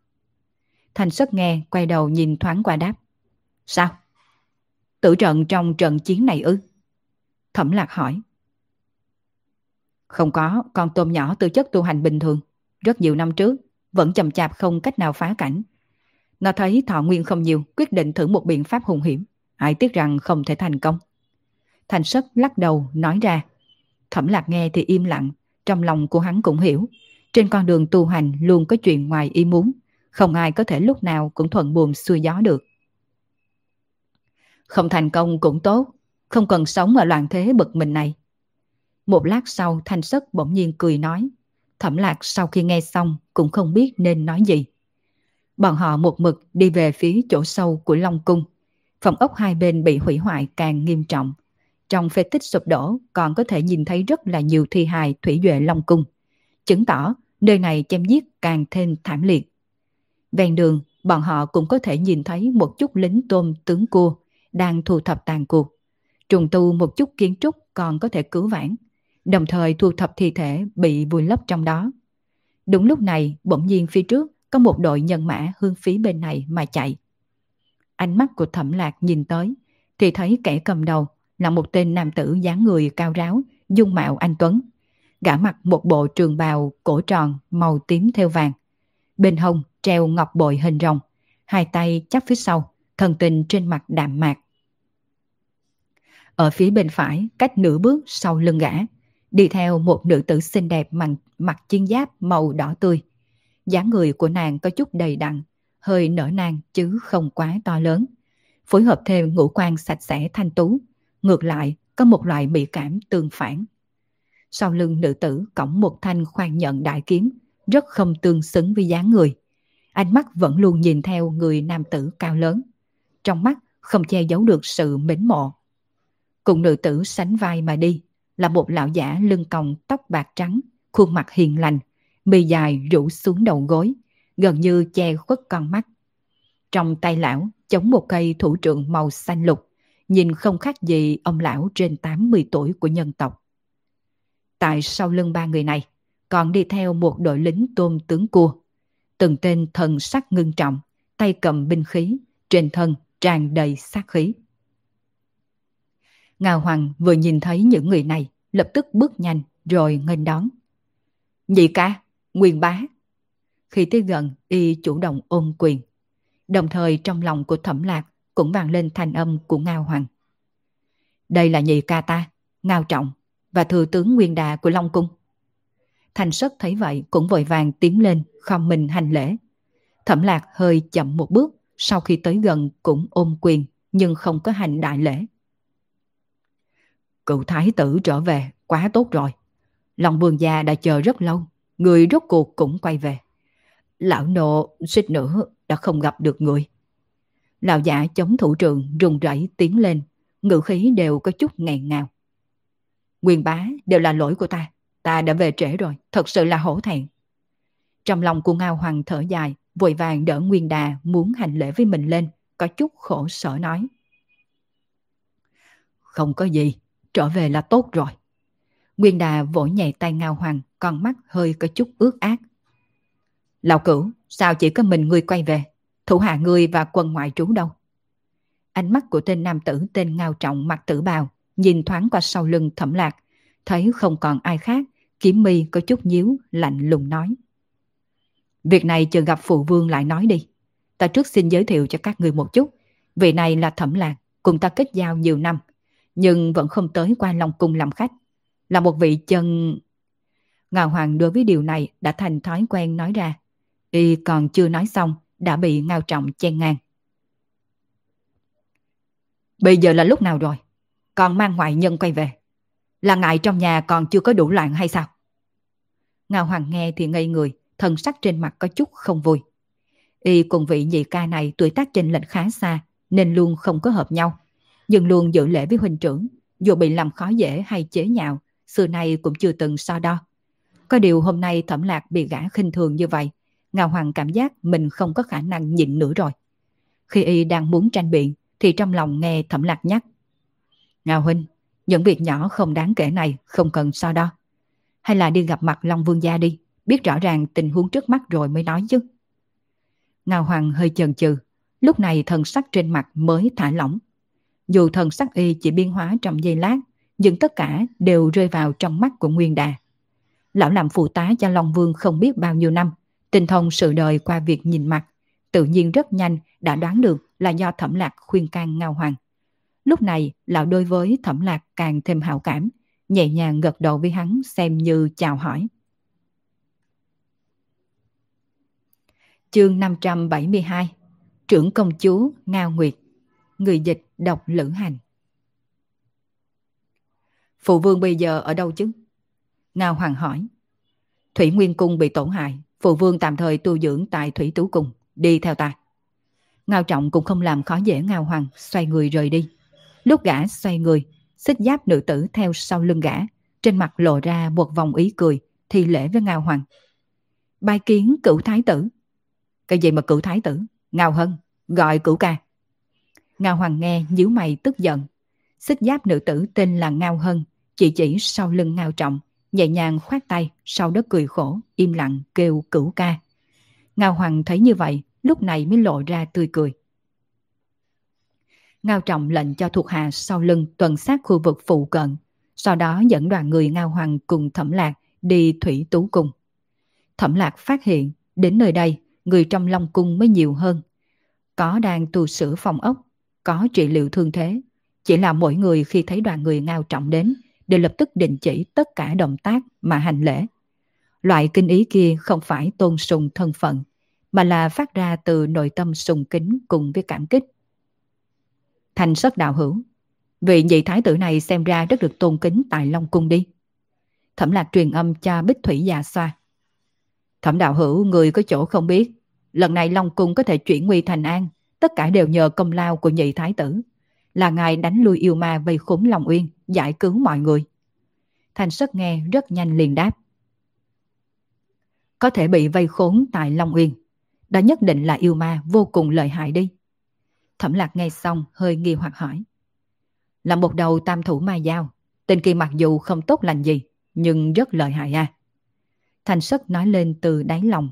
Thành xuất nghe quay đầu nhìn thoáng qua đáp. Sao? Tử trận trong trận chiến này ư? Thẩm lạc hỏi. Không có, con tôm nhỏ tư chất tu hành bình thường. Rất nhiều năm trước, vẫn chậm chạp không cách nào phá cảnh. Nó thấy thọ nguyên không nhiều, quyết định thử một biện pháp hùng hiểm. Ai tiếc rằng không thể thành công. Thành sất lắc đầu nói ra. Thẩm lạc nghe thì im lặng, trong lòng của hắn cũng hiểu. Trên con đường tu hành luôn có chuyện ngoài ý muốn, không ai có thể lúc nào cũng thuận buồm xuôi gió được. Không thành công cũng tốt, không cần sống ở loạn thế bực mình này. Một lát sau thanh sất bỗng nhiên cười nói, thẩm lạc sau khi nghe xong cũng không biết nên nói gì. Bọn họ một mực đi về phía chỗ sâu của Long Cung. Phòng ốc hai bên bị hủy hoại càng nghiêm trọng. Trong phế tích sụp đổ còn có thể nhìn thấy rất là nhiều thi hài thủy duệ Long Cung. Chứng tỏ nơi này chém giết càng thêm thảm liệt. Ven đường, bọn họ cũng có thể nhìn thấy một chút lính tôm tướng cua đang thu thập tàn cuộc. Trùng tu một chút kiến trúc còn có thể cứu vãn, đồng thời thu thập thi thể bị vùi lấp trong đó. Đúng lúc này, bỗng nhiên phía trước có một đội nhân mã hướng phía bên này mà chạy. Ánh mắt của thẩm lạc nhìn tới, thì thấy kẻ cầm đầu là một tên nam tử dáng người cao ráo, dung mạo anh Tuấn. Gã mặc một bộ trường bào cổ tròn màu tím theo vàng. Bên hông treo ngọc bội hình rồng, hai tay chắp phía sau, thần tình trên mặt đạm mạc. Ở phía bên phải, cách nửa bước sau lưng gã, đi theo một nữ tử xinh đẹp mặc, mặc chiến giáp màu đỏ tươi. dáng người của nàng có chút đầy đặn, hơi nở nang chứ không quá to lớn. Phối hợp thêm ngũ quan sạch sẽ thanh tú, ngược lại có một loại bị cảm tương phản. Sau lưng nữ tử cõng một thanh khoan nhận đại kiếm, rất không tương xứng với dáng người. Ánh mắt vẫn luôn nhìn theo người nam tử cao lớn. Trong mắt không che giấu được sự mến mộ. Cùng nữ tử sánh vai mà đi là một lão giả lưng còng tóc bạc trắng, khuôn mặt hiền lành, mì dài rủ xuống đầu gối, gần như che khuất con mắt. Trong tay lão chống một cây thủ trượng màu xanh lục, nhìn không khác gì ông lão trên 80 tuổi của nhân tộc. Tại sau lưng ba người này, còn đi theo một đội lính tôm tướng cua. Từng tên thần sắc ngưng trọng, tay cầm binh khí, trên thân tràn đầy sát khí. Ngao Hoàng vừa nhìn thấy những người này, lập tức bước nhanh rồi nghênh đón. Nhị ca, nguyên bá. Khi tới gần, y chủ động ôm quyền. Đồng thời trong lòng của thẩm lạc cũng vang lên thanh âm của Ngao Hoàng. Đây là nhị ca ta, Ngao Trọng và thừa tướng Nguyên Đà của Long Cung. Thành Sất thấy vậy cũng vội vàng tiến lên, khom mình hành lễ. Thẩm lạc hơi chậm một bước, sau khi tới gần cũng ôm quyền, nhưng không có hành đại lễ. Cựu thái tử trở về, quá tốt rồi. Lòng vương gia đã chờ rất lâu, người rốt cuộc cũng quay về. Lão nộ suýt nữa đã không gặp được người. Lão giả chống thủ trường rùng rẩy tiến lên, ngữ khí đều có chút nghẹn ngào. Nguyên bá đều là lỗi của ta, ta đã về trễ rồi, thật sự là hổ thẹn. Trong lòng của Ngao Hoàng thở dài, vội vàng đỡ Nguyên Đà muốn hành lễ với mình lên, có chút khổ sở nói. Không có gì, trở về là tốt rồi. Nguyên Đà vỗ nhẹ tay Ngao Hoàng, con mắt hơi có chút ướt ác. Lão cửu, sao chỉ có mình ngươi quay về? Thủ hạ ngươi và quân ngoại trú đâu? Ánh mắt của tên nam tử tên Ngao Trọng mặt tử bào, nhìn thoáng qua sau lưng thẩm lạc, thấy không còn ai khác, kiếm mi có chút nhíu, lạnh lùng nói. Việc này chờ gặp phụ vương lại nói đi. Ta trước xin giới thiệu cho các người một chút. Vị này là thẩm lạc, cùng ta kết giao nhiều năm, nhưng vẫn không tới qua Long Cung làm khách. Là một vị chân... Ngao Hoàng đối với điều này đã thành thói quen nói ra. Y còn chưa nói xong, đã bị Ngao Trọng chen ngang. Bây giờ là lúc nào rồi? Còn mang ngoại nhân quay về. Là ngại trong nhà còn chưa có đủ loạn hay sao? Ngao Hoàng nghe thì ngây người, thần sắc trên mặt có chút không vui. Y cùng vị nhị ca này tuổi tác trên lệnh khá xa, nên luôn không có hợp nhau. Nhưng luôn giữ lễ với huynh trưởng, dù bị làm khó dễ hay chế nhạo, xưa nay cũng chưa từng so đo. Có điều hôm nay thẩm lạc bị gã khinh thường như vậy, Ngao Hoàng cảm giác mình không có khả năng nhịn nữa rồi. Khi y đang muốn tranh biện, thì trong lòng nghe thẩm lạc nhắc. Ngao Huynh, những việc nhỏ không đáng kể này không cần so đo. Hay là đi gặp mặt Long Vương Gia đi, biết rõ ràng tình huống trước mắt rồi mới nói chứ. Ngao Hoàng hơi chần chừ, lúc này thần sắc trên mặt mới thả lỏng. Dù thần sắc y chỉ biên hóa trong giây lát, nhưng tất cả đều rơi vào trong mắt của Nguyên Đà. Lão làm phụ tá cho Long Vương không biết bao nhiêu năm, tinh thông sự đời qua việc nhìn mặt, tự nhiên rất nhanh đã đoán được là do thẩm lạc khuyên can Ngao Hoàng. Lúc này, lão đối với thẩm lạc càng thêm hảo cảm, nhẹ nhàng gật đầu với hắn xem như chào hỏi. Chương 572 Trưởng công chúa Ngao Nguyệt Người dịch đọc lữ hành Phụ vương bây giờ ở đâu chứ? Ngao Hoàng hỏi. Thủy Nguyên Cung bị tổn hại, phụ vương tạm thời tu dưỡng tại Thủy Tú Cung, đi theo ta. Ngao Trọng cũng không làm khó dễ Ngao Hoàng, xoay người rời đi. Lúc gã xoay người, xích giáp nữ tử theo sau lưng gã, trên mặt lộ ra một vòng ý cười, thi lễ với Ngao Hoàng. Bài kiến cửu thái tử. Cái gì mà cửu thái tử? Ngao Hân, gọi cửu ca. Ngao Hoàng nghe nhíu mày tức giận. Xích giáp nữ tử tên là Ngao Hân, chỉ chỉ sau lưng Ngao Trọng, nhẹ nhàng khoát tay, sau đó cười khổ, im lặng kêu cửu ca. Ngao Hoàng thấy như vậy, lúc này mới lộ ra tươi cười. Ngao Trọng lệnh cho thuộc hạ sau lưng tuần sát khu vực phụ cận, sau đó dẫn đoàn người Ngao Hoàng cùng Thẩm Lạc đi Thủy Tú Cung. Thẩm Lạc phát hiện, đến nơi đây, người trong Long Cung mới nhiều hơn. Có đang tu sửa phòng ốc, có trị liệu thương thế. Chỉ là mỗi người khi thấy đoàn người Ngao Trọng đến, đều lập tức đình chỉ tất cả động tác mà hành lễ. Loại kinh ý kia không phải tôn sùng thân phận, mà là phát ra từ nội tâm sùng kính cùng với cảm kích. Thành sất đạo hữu, vị nhị thái tử này xem ra rất được tôn kính tại Long Cung đi. Thẩm lạc truyền âm cho Bích Thủy già xoa. Thẩm đạo hữu người có chỗ không biết, lần này Long Cung có thể chuyển nguy thành an, tất cả đều nhờ công lao của nhị thái tử. Là ngài đánh lui yêu ma vây khốn Long Uyên, giải cứu mọi người. Thành sức nghe rất nhanh liền đáp. Có thể bị vây khốn tại Long Uyên. Đó nhất định là yêu ma vô cùng lợi hại đi. Thẩm lạc nghe xong hơi nghi hoặc hỏi. Là một đầu tam thủ ma dao. Tên kia mặc dù không tốt lành gì, nhưng rất lợi hại à. Thành sức nói lên từ đáy lòng.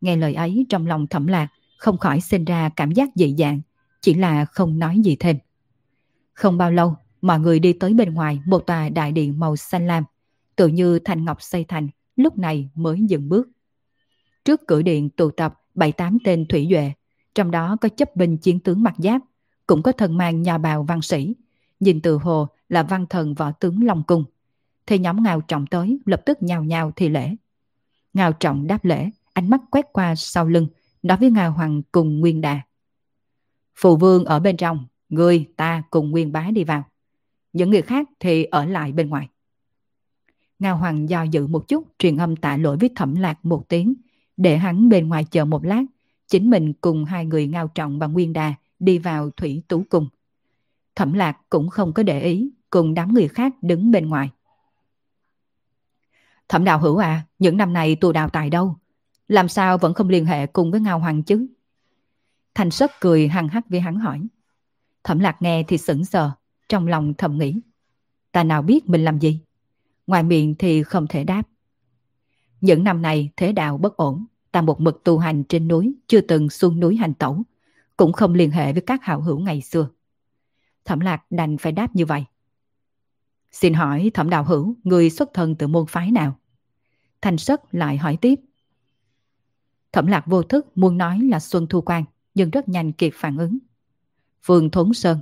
Nghe lời ấy trong lòng thẩm lạc không khỏi sinh ra cảm giác dị dạng, chỉ là không nói gì thêm. Không bao lâu, mọi người đi tới bên ngoài một tòa đại điện màu xanh lam, tự như thành ngọc xây thành, lúc này mới dừng bước. Trước cửa điện tụ tập bảy tám tên thủy duệ, trong đó có chấp binh chiến tướng mặc giáp, cũng có thần mang nhà bào văn sĩ, nhìn từ hồ là văn thần võ tướng Long Cung. Thì nhóm ngào Trọng tới, lập tức nhào nhào thi lễ. Ngào Trọng đáp lễ, ánh mắt quét qua sau lưng, nói với Ngao Hoàng cùng Nguyên Đà. Phụ vương ở bên trong, người ta cùng Nguyên Bá đi vào. Những người khác thì ở lại bên ngoài. Ngao Hoàng do dự một chút truyền âm tạ lỗi với thẩm lạc một tiếng, để hắn bên ngoài chờ một lát, chính mình cùng hai người Ngao Trọng và Nguyên Đà đi vào thủy tú cùng Thẩm lạc cũng không có để ý, cùng đám người khác đứng bên ngoài. Thẩm đạo hữu à, những năm này tu đào tài đâu? Làm sao vẫn không liên hệ cùng với Ngao Hoàng chứ? Thành sất cười hằng hắc với hắn hỏi. Thẩm lạc nghe thì sững sờ, trong lòng thầm nghĩ. Ta nào biết mình làm gì? Ngoài miệng thì không thể đáp. Những năm này thế đạo bất ổn, ta một mực tu hành trên núi, chưa từng xuống núi hành tẩu, cũng không liên hệ với các hảo hữu ngày xưa. Thẩm lạc đành phải đáp như vậy. Xin hỏi thẩm đạo hữu, người xuất thân từ môn phái nào? Thành Sất lại hỏi tiếp. Thẩm lạc vô thức muốn nói là Xuân Thu Quang, nhưng rất nhanh kịp phản ứng. Phương Thốn Sơn.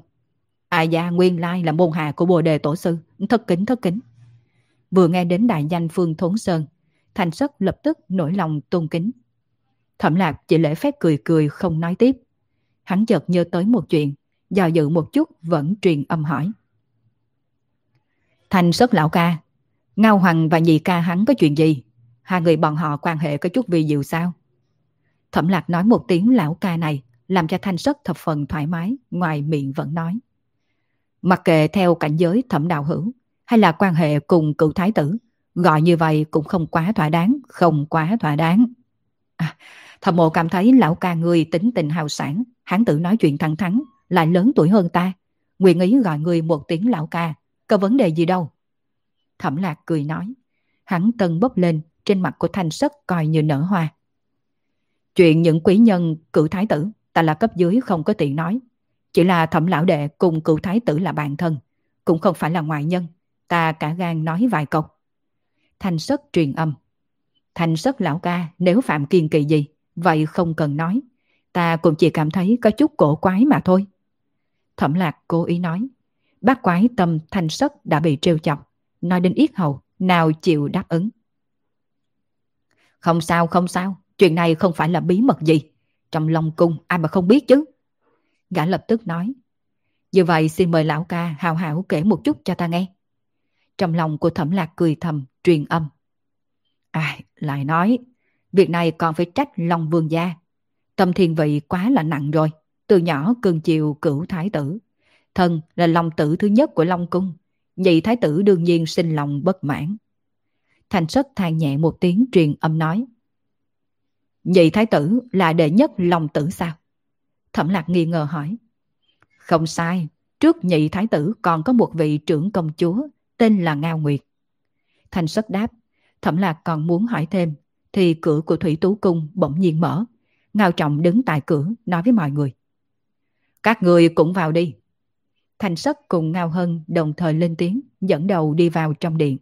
À gia nguyên lai là môn hạ của Bồ Đề Tổ Sư. Thất kính, thất kính. Vừa nghe đến đại danh Phương Thốn Sơn, Thành Sất lập tức nổi lòng tôn kính. Thẩm lạc chỉ lễ phép cười cười không nói tiếp. Hắn chợt nhớ tới một chuyện, do dự một chút vẫn truyền âm hỏi. Thành Sất lão ca, Ngao Hoàng và nhị ca hắn có chuyện gì? Hai người bọn họ quan hệ có chút vi diệu sao? Thẩm lạc nói một tiếng lão ca này, làm cho Thanh Sất thập phần thoải mái, ngoài miệng vẫn nói. Mặc kệ theo cảnh giới thẩm đạo hữu, hay là quan hệ cùng cựu thái tử, gọi như vậy cũng không quá thỏa đáng, không quá thỏa đáng. À, thẩm mộ cảm thấy lão ca người tính tình hào sản, hán tử nói chuyện thẳng thắn, lại lớn tuổi hơn ta. Nguyện ý gọi người một tiếng lão ca, có vấn đề gì đâu. Thẩm lạc cười nói, hắn tân bốc lên, trên mặt của thanh sất coi như nở hoa. Chuyện những quý nhân cựu thái tử, ta là cấp dưới không có tiện nói. Chỉ là thẩm lão đệ cùng cựu thái tử là bạn thân, cũng không phải là ngoại nhân. Ta cả gan nói vài câu. Thanh sất truyền âm. Thanh sất lão ca nếu phạm kiên kỳ gì, vậy không cần nói. Ta cũng chỉ cảm thấy có chút cổ quái mà thôi. Thẩm lạc cố ý nói. Bác quái tâm thanh sất đã bị trêu chọc. nói đến yết hầu, nào chịu đáp ứng. Không sao, không sao, chuyện này không phải là bí mật gì. Trong lòng cung ai mà không biết chứ. Gã lập tức nói. Như vậy xin mời lão ca hào hảo kể một chút cho ta nghe. Trong lòng của thẩm lạc cười thầm, truyền âm. À, lại nói, việc này còn phải trách Long Vương gia. Tâm thiên vị quá là nặng rồi, từ nhỏ cưng chiều cửu thái tử. Thần là long tử thứ nhất của Long Cung, nhị thái tử đương nhiên sinh lòng bất mãn. Thành sất than nhẹ một tiếng truyền âm nói. Nhị thái tử là đệ nhất lòng tử sao? Thẩm lạc nghi ngờ hỏi. Không sai, trước nhị thái tử còn có một vị trưởng công chúa tên là Ngao Nguyệt. Thành sất đáp, thẩm lạc còn muốn hỏi thêm, thì cửa của Thủy Tú Cung bỗng nhiên mở. Ngao Trọng đứng tại cửa nói với mọi người. Các người cũng vào đi. Thành sất cùng Ngao Hân đồng thời lên tiếng, dẫn đầu đi vào trong điện.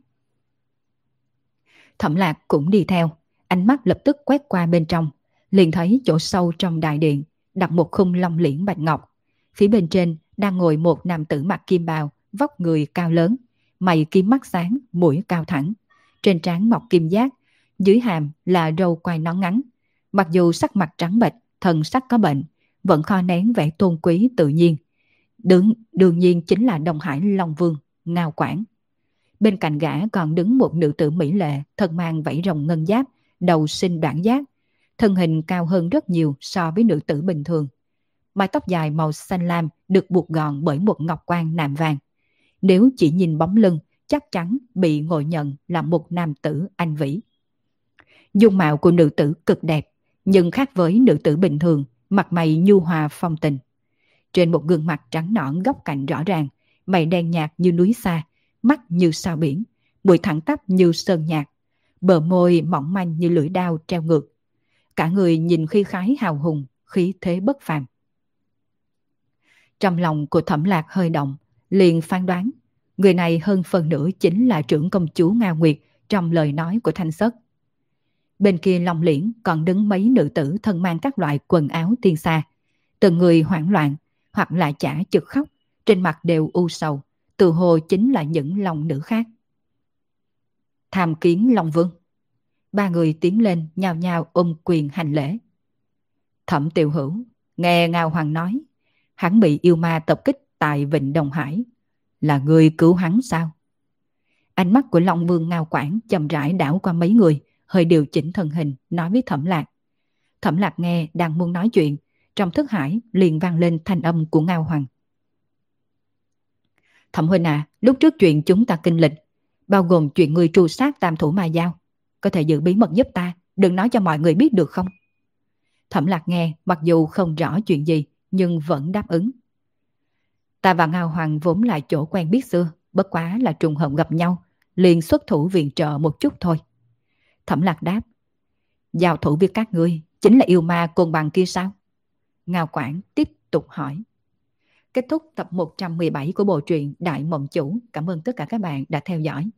Thẩm lạc cũng đi theo, ánh mắt lập tức quét qua bên trong, liền thấy chỗ sâu trong đại điện, đặt một khung long liễn bạch ngọc. Phía bên trên đang ngồi một nam tử mặc kim bào, vóc người cao lớn, mày kim mắt sáng, mũi cao thẳng. Trên trán mọc kim giác, dưới hàm là râu quai nón ngắn. Mặc dù sắc mặt trắng bệch, thần sắc có bệnh, vẫn kho nén vẻ tôn quý tự nhiên. Đứng, đương nhiên chính là đồng Hải Long Vương, Ngao Quảng. Bên cạnh gã còn đứng một nữ tử mỹ lệ, thân mang vảy rồng ngân giáp, đầu sinh đoạn giác. Thân hình cao hơn rất nhiều so với nữ tử bình thường. Mái tóc dài màu xanh lam được buộc gọn bởi một ngọc quan nạm vàng. Nếu chỉ nhìn bóng lưng, chắc chắn bị ngộ nhận là một nam tử anh vĩ. Dung mạo của nữ tử cực đẹp, nhưng khác với nữ tử bình thường, mặt mày nhu hòa phong tình. Trên một gương mặt trắng nõn góc cạnh rõ ràng, mày đen nhạt như núi xa, mắt như sao biển, mũi thẳng tắp như sơn nhạc, bờ môi mỏng manh như lưỡi đao treo ngược. Cả người nhìn khi khái hào hùng, khí thế bất phàm. Trong lòng của thẩm lạc hơi động, liền phán đoán, người này hơn phần nửa chính là trưởng công chúa Nga Nguyệt trong lời nói của Thanh Sất. Bên kia lòng liễn còn đứng mấy nữ tử thân mang các loại quần áo tiên xa. Từng người hoảng loạn, hoặc là chả chực khóc, trên mặt đều u sầu, từ hồ chính là những lòng nữ khác. Tham kiến Long Vương. Ba người tiến lên nhào nhào ôm quyền hành lễ. Thẩm tiểu hữu, nghe Ngao Hoàng nói, hắn bị yêu ma tập kích tại Vịnh Đồng Hải. Là người cứu hắn sao? Ánh mắt của Long Vương Ngao Quảng chậm rãi đảo qua mấy người, hơi điều chỉnh thân hình, nói với Thẩm Lạc. Thẩm Lạc nghe đang muốn nói chuyện, trong thức hải liền vang lên thanh âm của Ngao Hoàng. Thẩm huynh à, lúc trước chuyện chúng ta kinh lịch, bao gồm chuyện người tru sát tam thủ ma giao, có thể giữ bí mật giúp ta, đừng nói cho mọi người biết được không? Thẩm lạc nghe, mặc dù không rõ chuyện gì, nhưng vẫn đáp ứng. Ta và Ngao Hoàng vốn là chỗ quen biết xưa, bất quá là trùng hợp gặp nhau, liền xuất thủ viện trợ một chút thôi. Thẩm lạc đáp, giao thủ với các ngươi chính là yêu ma côn bằng kia sao? Ngao Quảng tiếp tục hỏi. Kết thúc tập 117 của bộ truyện Đại Mộng Chủ. Cảm ơn tất cả các bạn đã theo dõi.